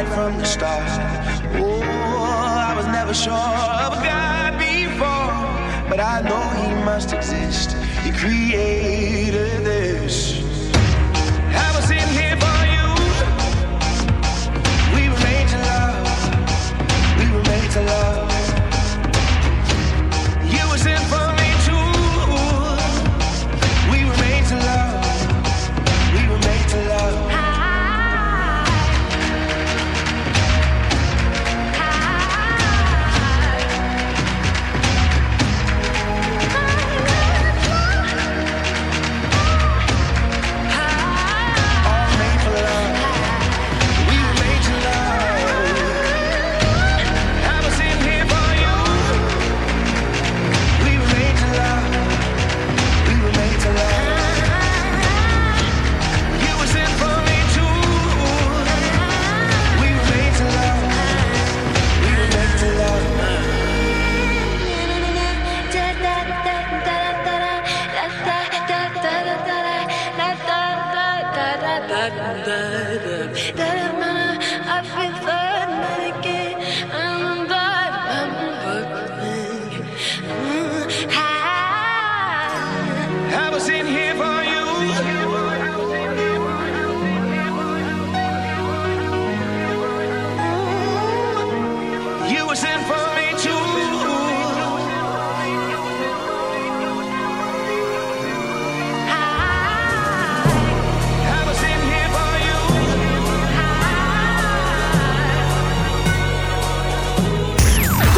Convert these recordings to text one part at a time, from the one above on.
right from the start. Oh, I was never sure of a God before, but I know He must exist. He created this.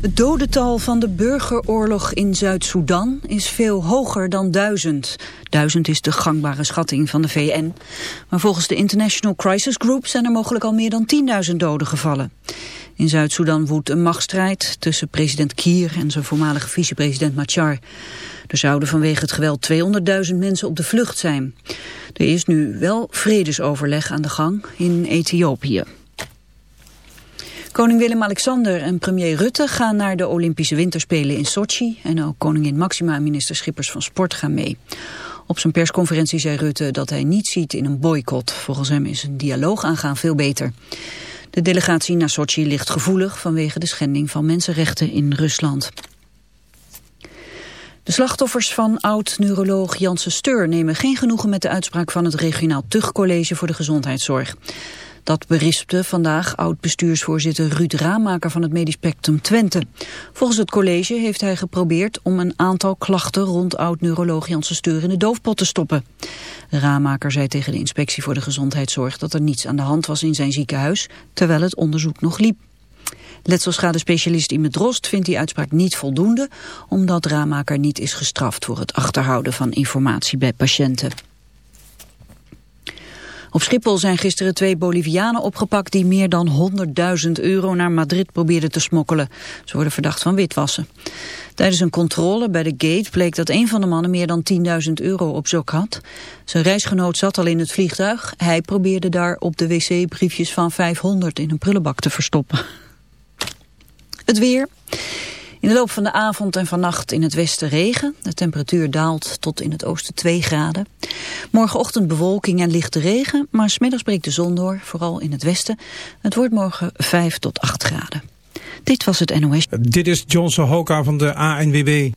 Het dodental van de burgeroorlog in Zuid-Soedan is veel hoger dan duizend. Duizend is de gangbare schatting van de VN. Maar volgens de International Crisis Group zijn er mogelijk al meer dan 10.000 doden gevallen. In Zuid-Soedan woedt een machtsstrijd tussen president Kier en zijn voormalige vicepresident Machar. Er zouden vanwege het geweld 200.000 mensen op de vlucht zijn. Er is nu wel vredesoverleg aan de gang in Ethiopië. Koning Willem-Alexander en premier Rutte gaan naar de Olympische Winterspelen in Sochi. En ook koningin Maxima en minister Schippers van Sport gaan mee. Op zijn persconferentie zei Rutte dat hij niet ziet in een boycott. Volgens hem is een dialoog aangaan veel beter. De delegatie naar Sochi ligt gevoelig vanwege de schending van mensenrechten in Rusland. De slachtoffers van oud-neuroloog Janssen Steur nemen geen genoegen met de uitspraak van het regionaal Tuchtcollege voor de gezondheidszorg. Dat berispte vandaag oud-bestuursvoorzitter Ruud Raamaker van het Medisch Spectrum Twente. Volgens het college heeft hij geprobeerd om een aantal klachten rond oud-neuroloog Janssen Steur in de doofpot te stoppen. Raamaker zei tegen de inspectie voor de gezondheidszorg dat er niets aan de hand was in zijn ziekenhuis, terwijl het onderzoek nog liep. Letselschade-specialist Ime Drost vindt die uitspraak niet voldoende, omdat Raamaker niet is gestraft voor het achterhouden van informatie bij patiënten. Op Schiphol zijn gisteren twee Bolivianen opgepakt die meer dan 100.000 euro naar Madrid probeerden te smokkelen. Ze worden verdacht van witwassen. Tijdens een controle bij de gate bleek dat een van de mannen meer dan 10.000 euro op zak had. Zijn reisgenoot zat al in het vliegtuig. Hij probeerde daar op de wc briefjes van 500 in een prullenbak te verstoppen. Het weer. In de loop van de avond en vannacht in het westen regen. De temperatuur daalt tot in het oosten 2 graden. Morgenochtend bewolking en lichte regen, maar smiddags breekt de zon door, vooral in het westen. Het wordt morgen 5 tot 8 graden. Dit was het NOS. Dit is Johnson Hoka van de ANWB.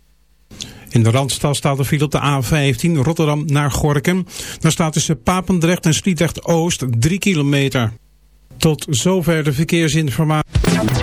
In de Randstad staat er file op de A15 Rotterdam naar Gorkum. Daar staat tussen Papendrecht en Sliedrecht Oost 3 kilometer. Tot zover de verkeersinformatie.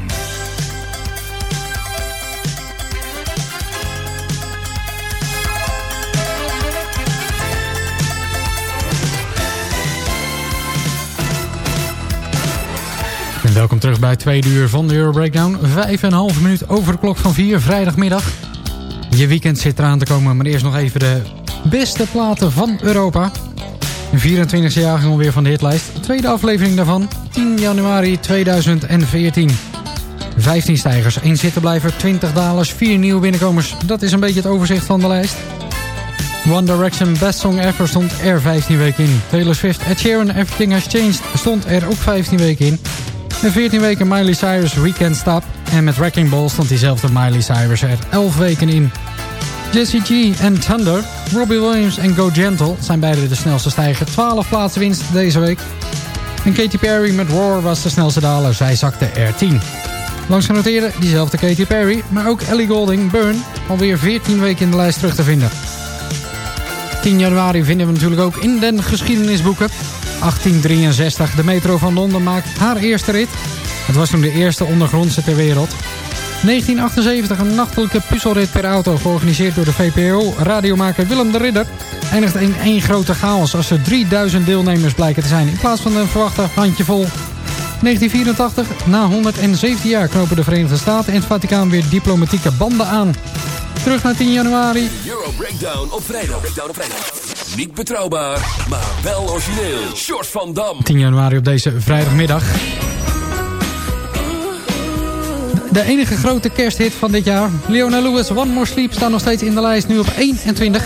Welkom terug bij het tweede uur van de Euro Breakdown. Vijf en een half minuut over de klok van vier, vrijdagmiddag. Je weekend zit eraan te komen, maar eerst nog even de beste platen van Europa. De 24e jaargang alweer van de hitlijst. Tweede aflevering daarvan, 10 januari 2014. 15 stijgers, 1 zittenblijver, 20 dalers, 4 nieuwe binnenkomers. Dat is een beetje het overzicht van de lijst. One Direction Best Song Ever stond er 15 weken in. Taylor Swift, Ed Sheeran, Everything Has Changed stond er ook 15 weken in. En 14 weken Miley Cyrus Weekend Stop. En met Wrecking Ball stond diezelfde Miley Cyrus er 11 weken in. Jesse G en Thunder, Robbie Williams en Go Gentle zijn beide de snelste stijger. 12 plaatsen winst deze week. En Katy Perry met Roar was de snelste daler. Zij zakte er 10. Langs genoteerde diezelfde Katy Perry, maar ook Ellie Golding, Burn, alweer 14 weken in de lijst terug te vinden. 10 januari vinden we natuurlijk ook in den geschiedenisboeken. 1863, de metro van Londen maakt haar eerste rit. Het was toen de eerste ondergrondse ter wereld. 1978, een nachtelijke puzzelrit per auto, georganiseerd door de VPRO-radiomaker Willem de Ridder, eindigt in één grote chaos als er 3000 deelnemers blijken te zijn, in plaats van een verwachte handjevol. 1984, na 117 jaar knopen de Verenigde Staten en het Vaticaan weer diplomatieke banden aan. Terug naar 10 januari. Euro Breakdown op vrijdag. Breakdown op vrijdag. Niet betrouwbaar, maar wel origineel. Short van Dam. 10 januari op deze vrijdagmiddag. De enige grote kersthit van dit jaar. Leona Lewis, One More Sleep, staat nog steeds in de lijst. Nu op 21.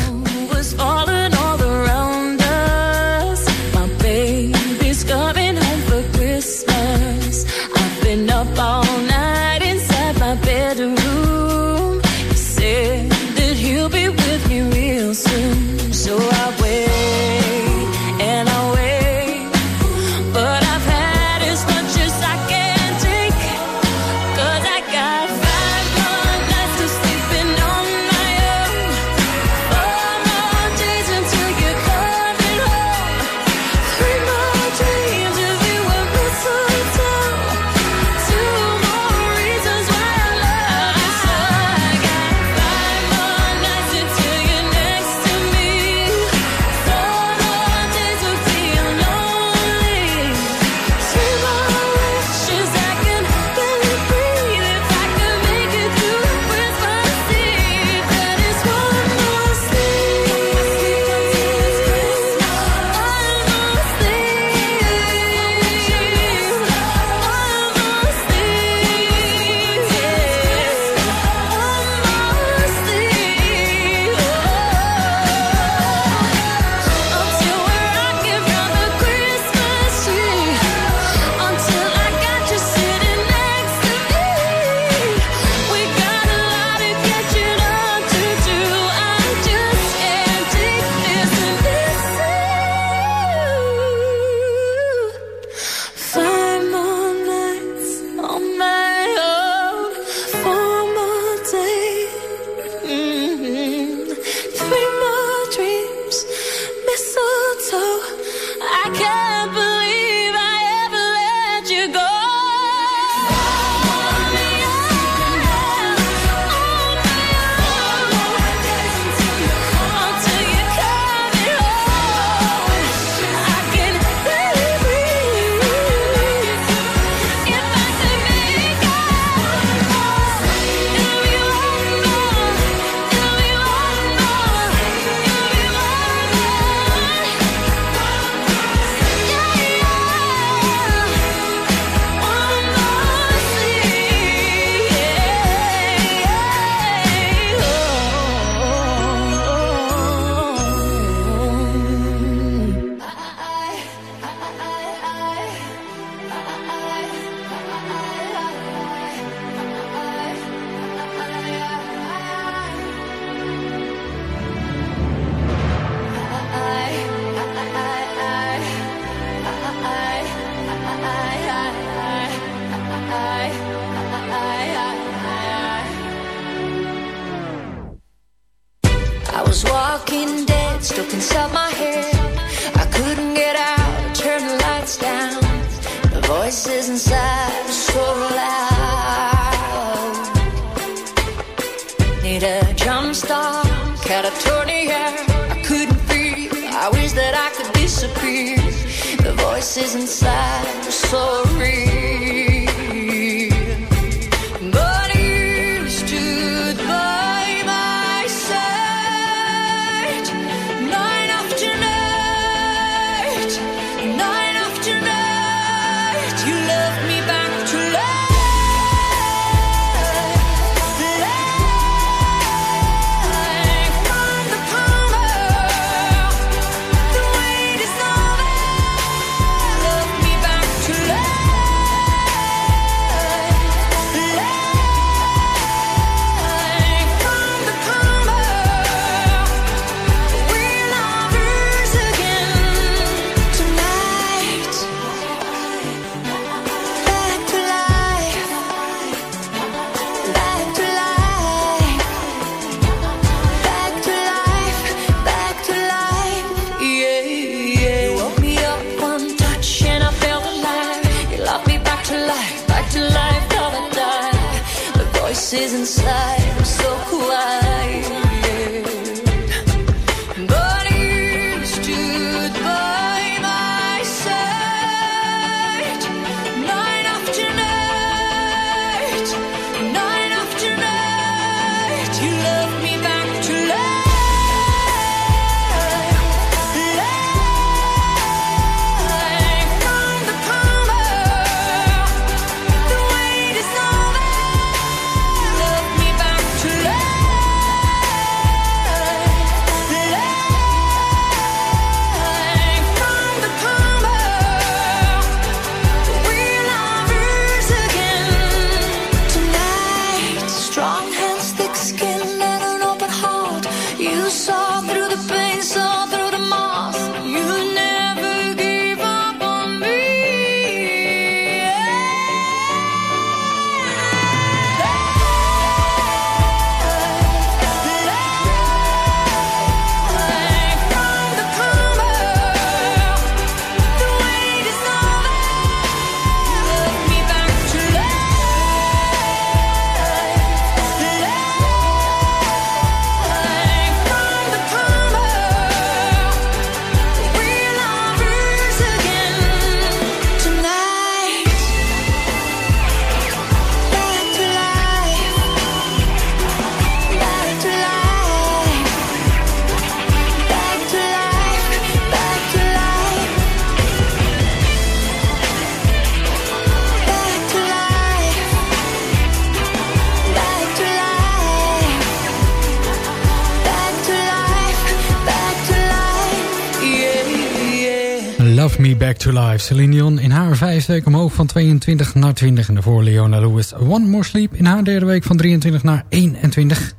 to Live, Celine in haar vijfde week omhoog van 22 naar 20. En daarvoor Leona Lewis. One More Sleep in haar derde week van 23 naar 21.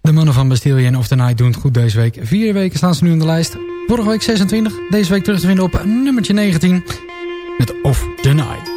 De mannen van Bastille en Of The Night doen goed deze week. Vier weken staan ze nu in de lijst. Vorige week 26, deze week terug te vinden op nummertje 19. Met Of The Night.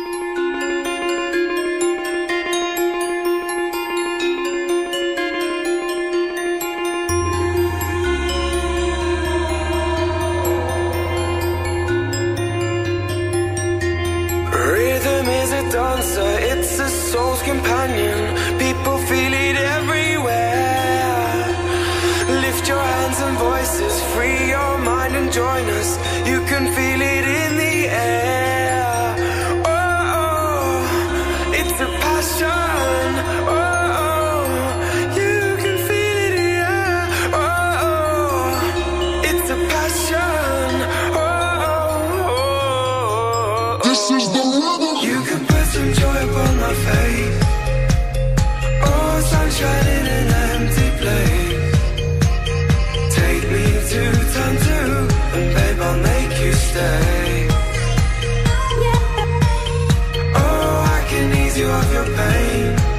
you of your pain.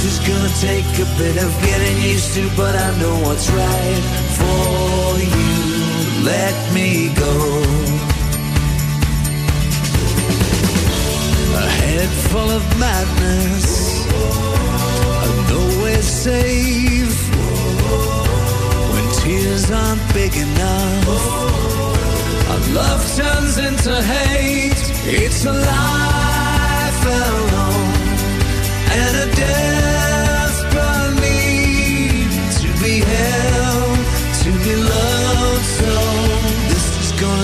This is gonna take a bit of getting used to, but I know what's right for you. Let me go. A head full of madness, I'm nowhere safe. When tears aren't big enough, our love turns into hate. It's a life alone and a death.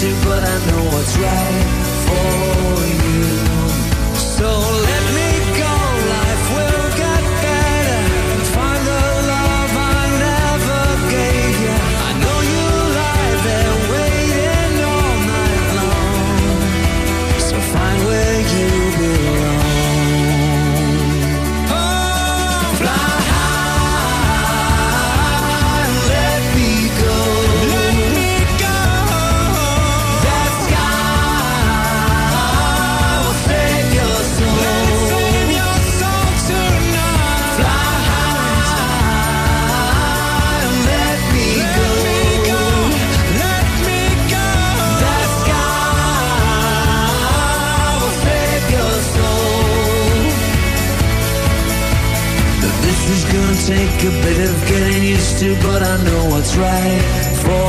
but I know what's right. to, but I know what's right for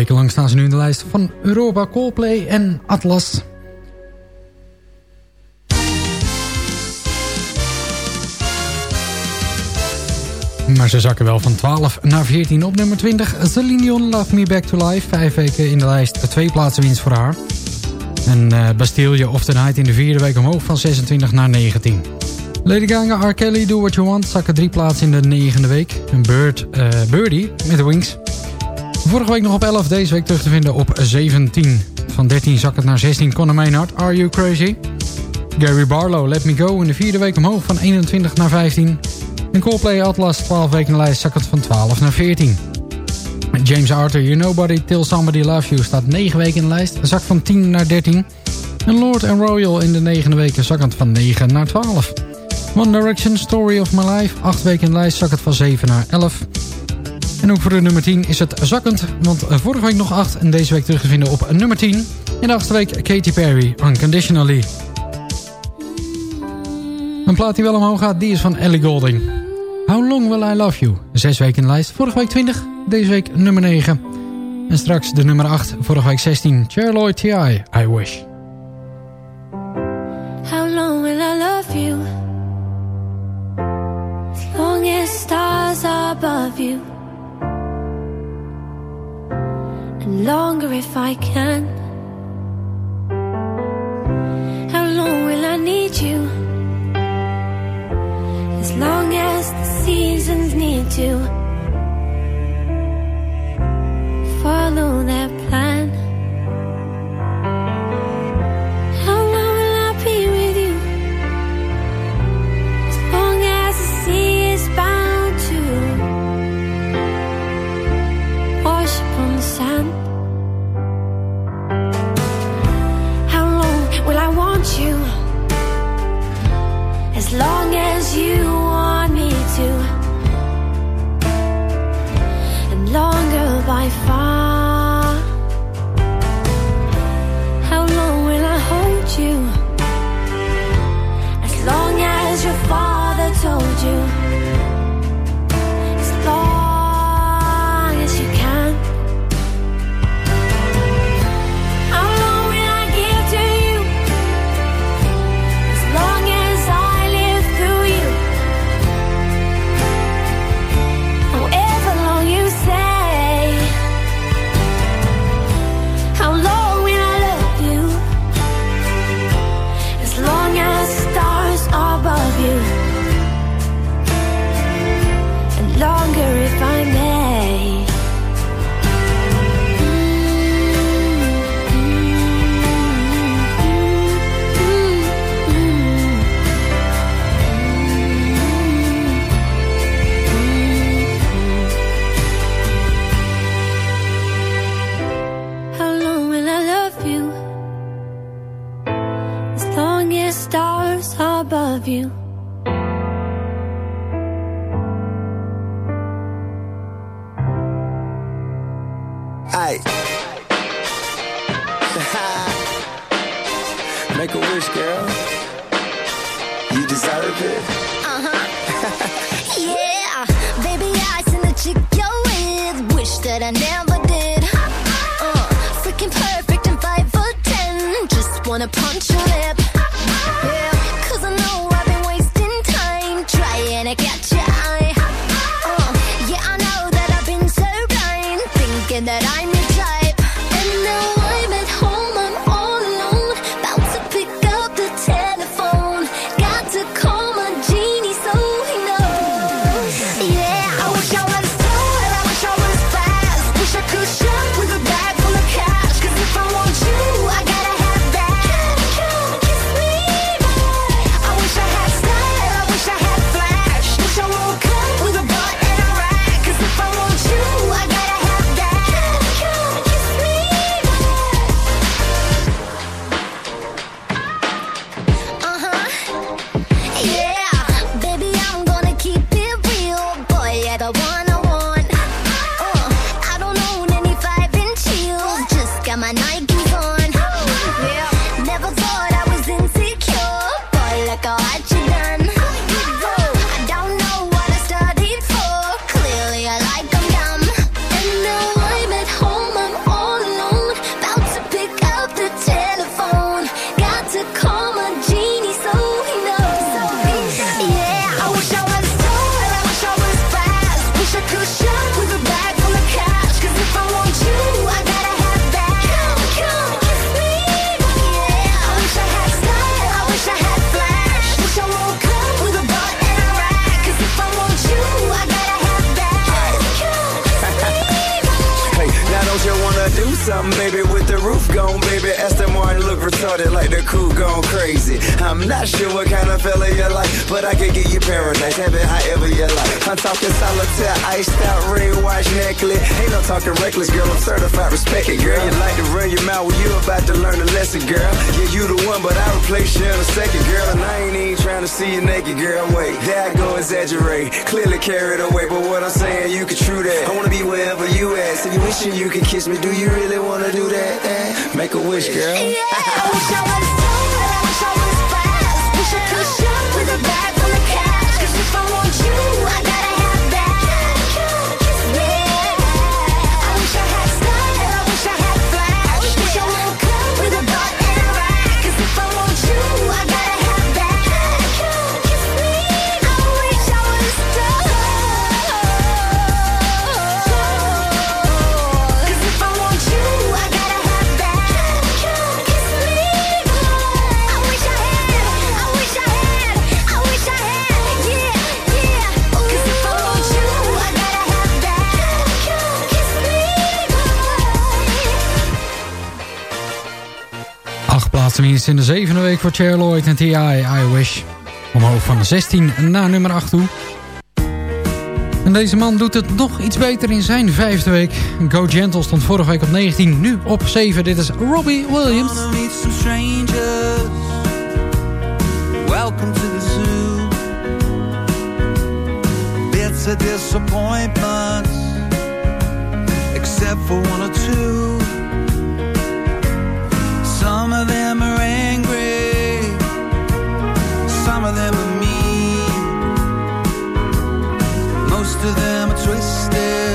weken lang staan ze nu in de lijst van Europa, Coldplay en Atlas. Maar ze zakken wel van 12 naar 14 op nummer 20. Celine Dion, Love Me Back to Life. Vijf weken in de lijst, twee plaatsen winst voor haar. En eh Bastille of the Night in de vierde week omhoog van 26 naar 19. Lady Gaga, R. Kelly, Do What You Want zakken drie plaatsen in de negende week. En Bird, eh, Birdie met Wings. Vorige week nog op 11, deze week terug te vinden op 17. Van 13 zak het naar 16. Conor Maynard, Are You Crazy? Gary Barlow, Let Me Go in de vierde week omhoog van 21 naar 15. En Coldplay Atlas, 12 weken lijst, zakkend van 12 naar 14. James Arthur, You Nobody Till Somebody Loves You staat 9 weken in de lijst, zak van 10 naar 13. En Lord and Royal in de negende weken zakkend van 9 naar 12. One Direction, Story of My Life, 8 weken in de lijst, zakkend van 7 naar 11. En ook voor de nummer 10 is het zakkend, want vorige week nog 8 en deze week terug te vinden op nummer 10. In de achtste week Katy Perry, Unconditionally. Een plaat die wel omhoog gaat, die is van Ellie Golding. How Long Will I Love You? Zes weken in de lijst, vorige week 20, deze week nummer 9. En straks de nummer 8, vorige week 16, Cherloy T.I., I Wish. How long will I love you? Long as stars above you longer if I can. How long will I need you? As long as the seasons need to. stars above you. started like the crew gone crazy. I'm not sure what kind of fella you like, but I can get you paradise, heaven, however you like. I'm talking solitaire, iced out, red watch necklace. Ain't no talking reckless, girl. I'm certified, respect it, girl. You like to run your mouth when you about to learn a lesson, girl. Yeah, you the one, but I replace you in a second, girl. And I ain't even trying to see you naked, girl. Wait, that go, exaggerate. Clearly carried away, but what I'm saying, you can true that. I wanna be wherever you at. So you wishing you could kiss me? Do you really wanna do that? Eh, make a wish, girl. Yeah, I wish I In de zevende week voor Cher Lloyd en T.I. I Wish. Omhoog van de 16 naar nummer 8 toe. En deze man doet het nog iets beter in zijn vijfde week. Go Gentle stond vorige week op 19, nu op 7. Dit is Robbie Williams. Welcome to the zoo. Bits of disappointments. Except for one or two. twisted.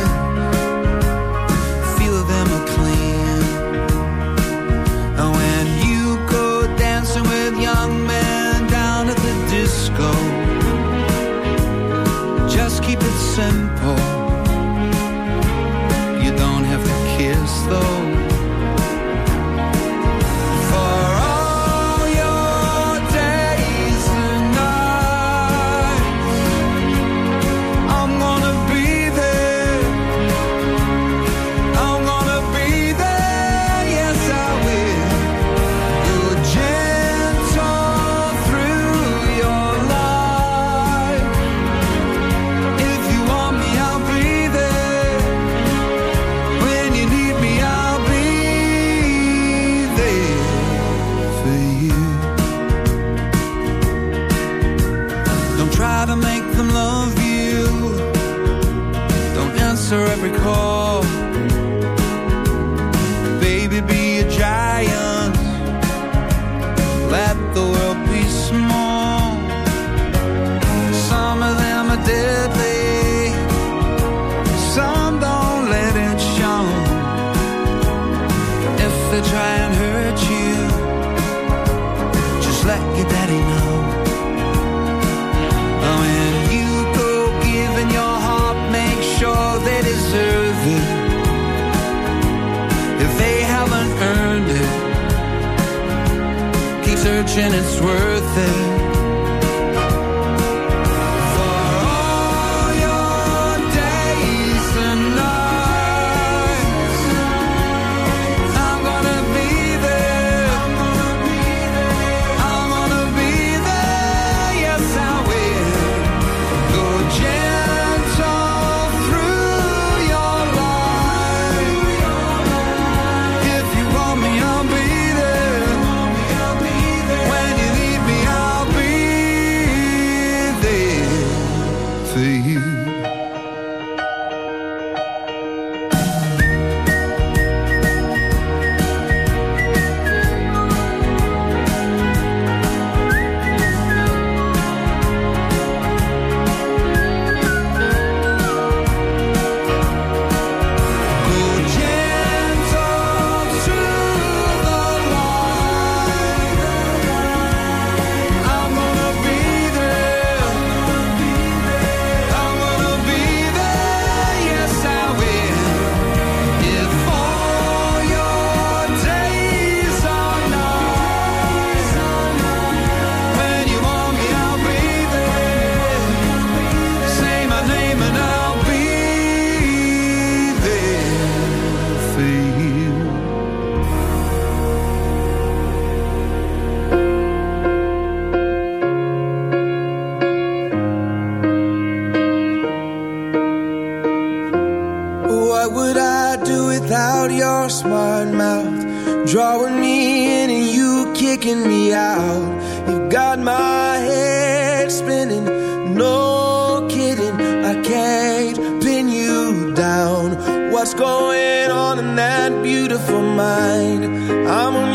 and it's worth it. beautiful mind. I'm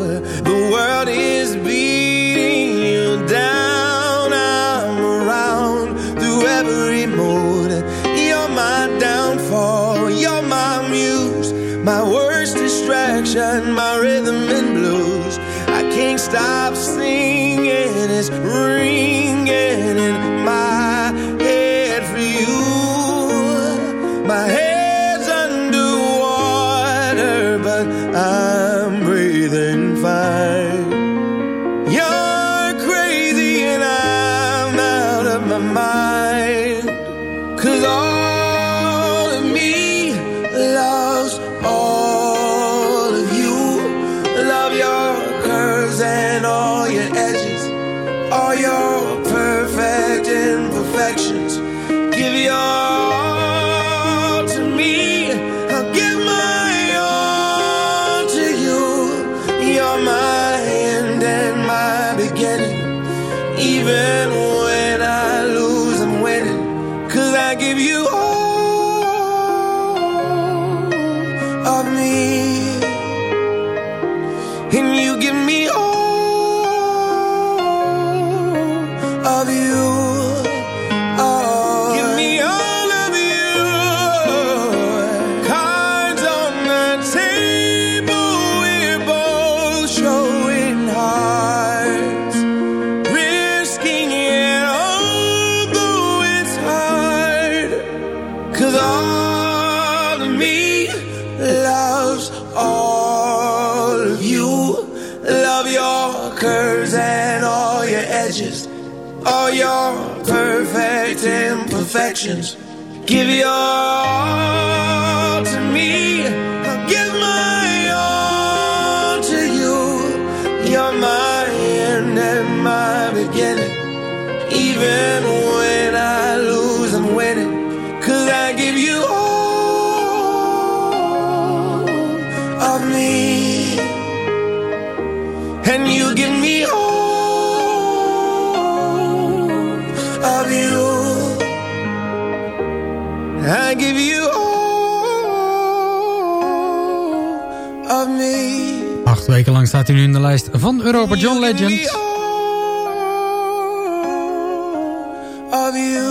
weken lang staat hij nu in de lijst van Europa John Legend.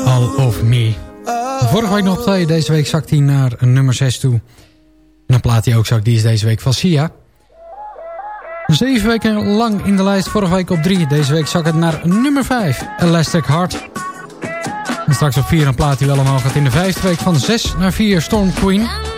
All of Me. Vorige week nog twee, deze week zakt hij naar nummer 6 toe. En een plaat hij ook zakt, die is deze week van Sia. Zeven weken lang in de lijst, vorige week op drie. Deze week zak het naar nummer vijf, Elastic Heart. En straks op vier een plaat die wel allemaal gaat in de vijfde week van zes naar vier, Storm Queen.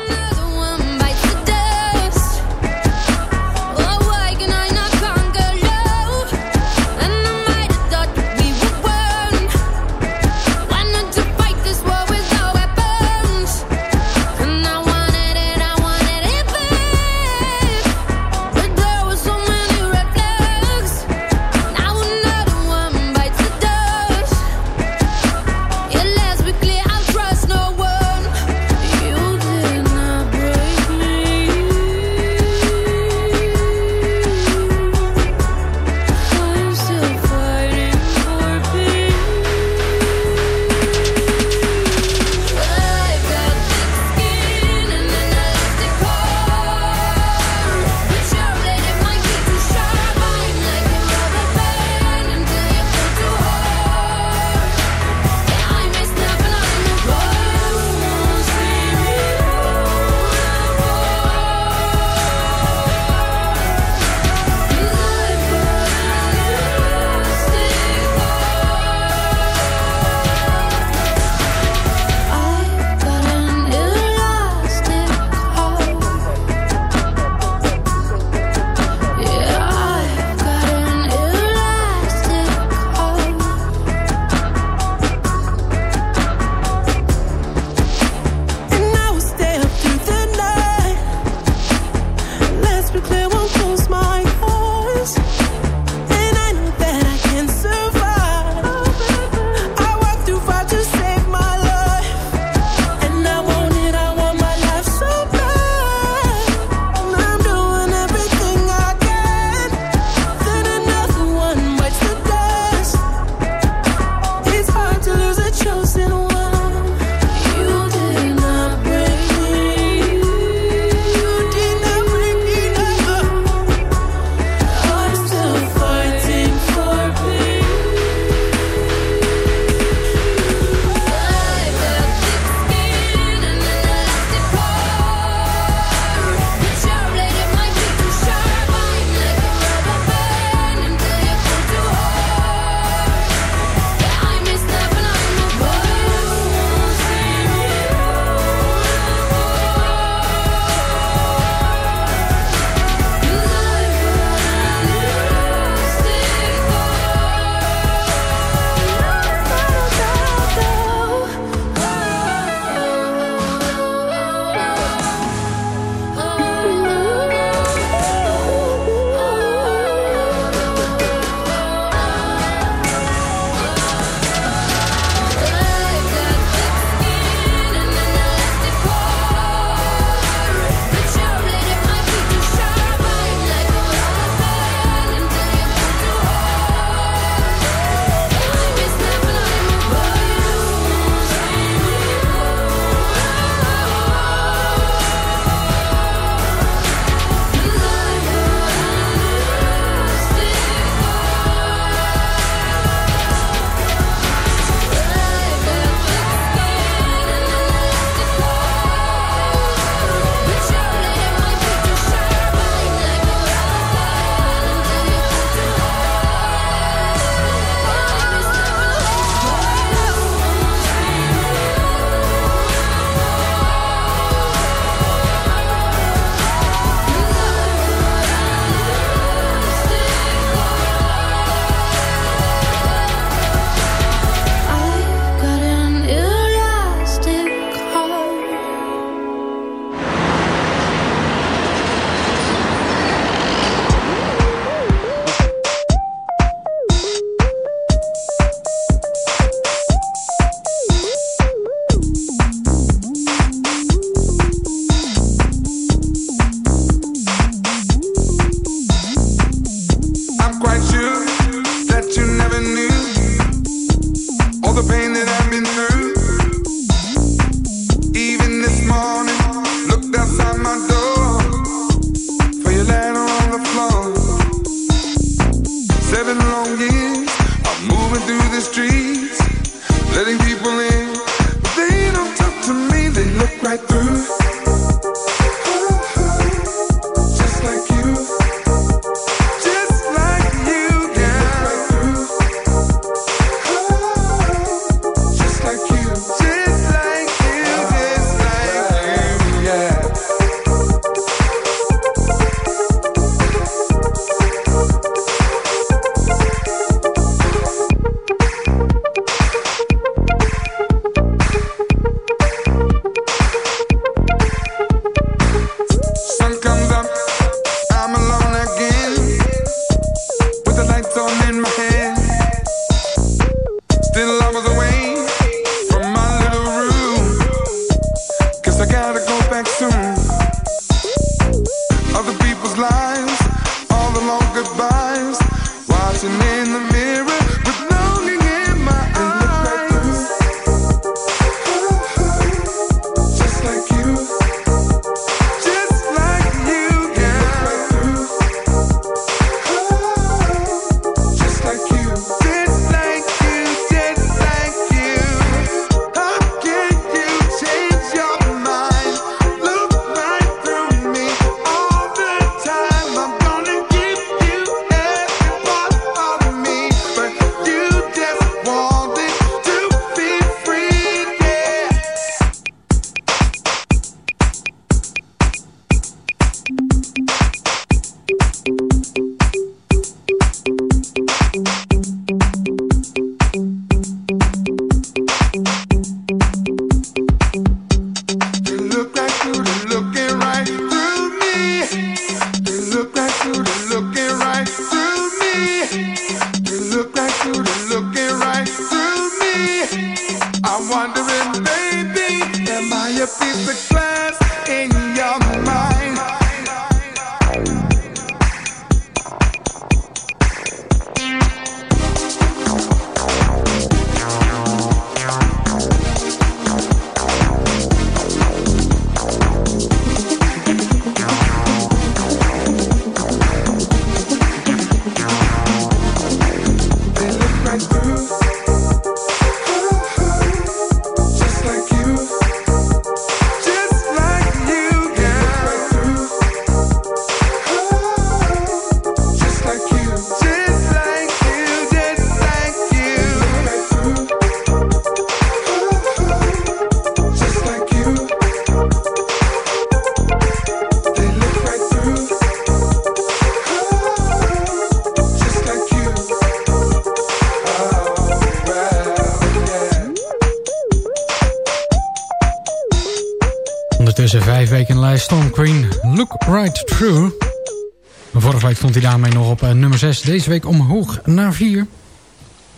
stond hij daarmee nog op eh, nummer 6. Deze week omhoog naar 4.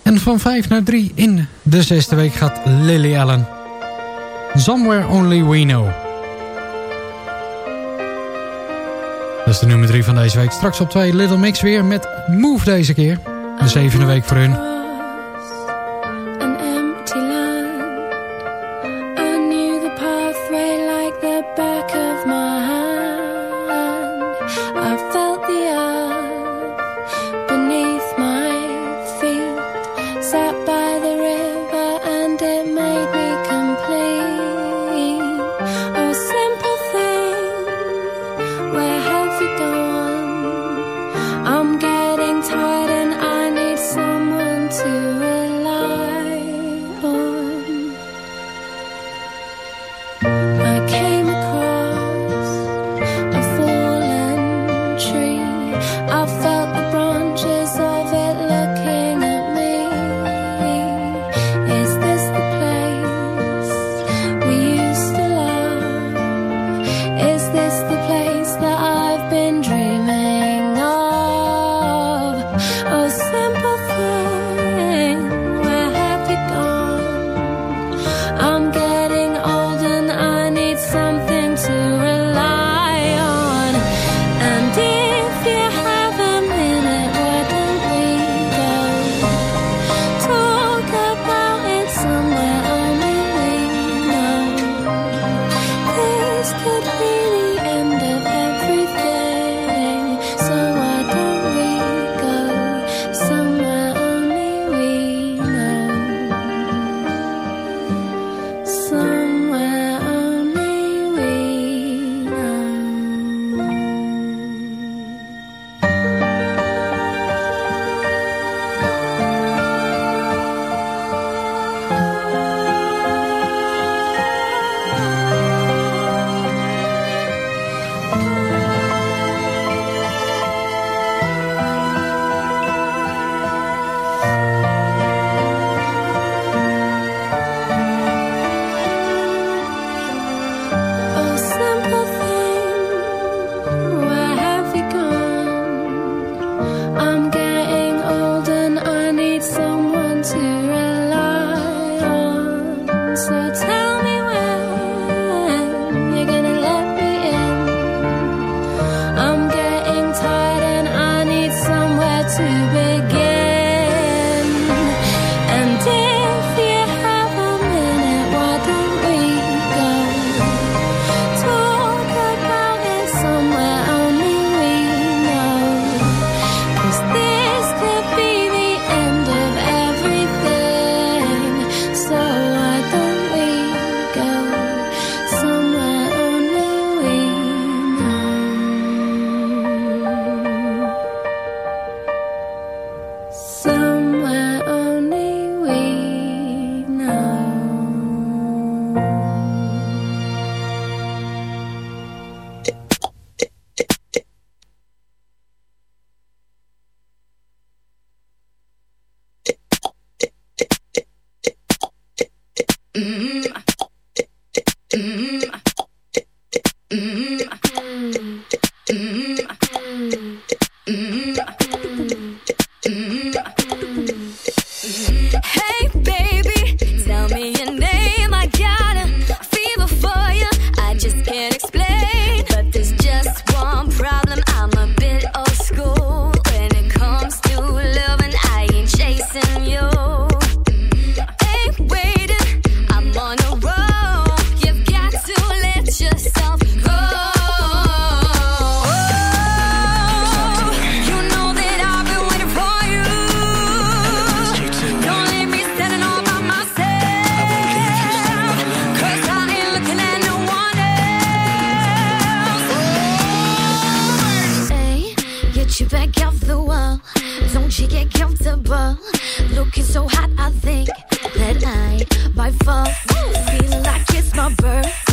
En van 5 naar 3 in de zesde week gaat Lily Allen. Somewhere Only We Know. Dat is de nummer 3 van deze week. Straks op 2 Little Mix weer met Move deze keer. De zevende week voor hun. My birthday,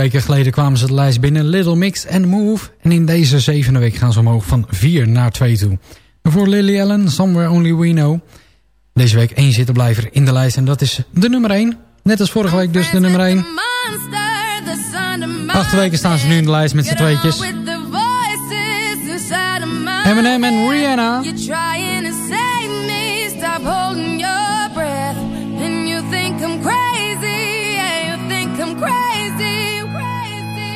weken geleden kwamen ze de lijst binnen Little Mix en Move. En in deze zevende week gaan ze omhoog van 4 naar 2 toe. En voor Lily Allen, Somewhere Only We Know. Deze week één zittenblijver in de lijst en dat is de nummer 1. Net als vorige week dus de nummer 1. Acht weken staan ze nu in de lijst met z'n tweetjes. Eminem en Rihanna.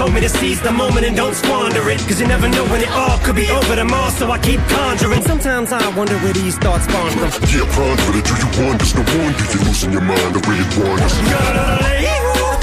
told me to seize the moment and don't squander it. Cause you never know when it all could be over tomorrow, so I keep conjuring. Sometimes I wonder where these thoughts spawn from. Yeah, ponder it. Do you wonder? No wonder you're losing your mind. I really. I think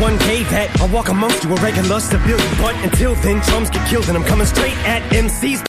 one cave that I walk amongst you, a regular civilian. But until then, drums get killed, and I'm coming straight at MCs.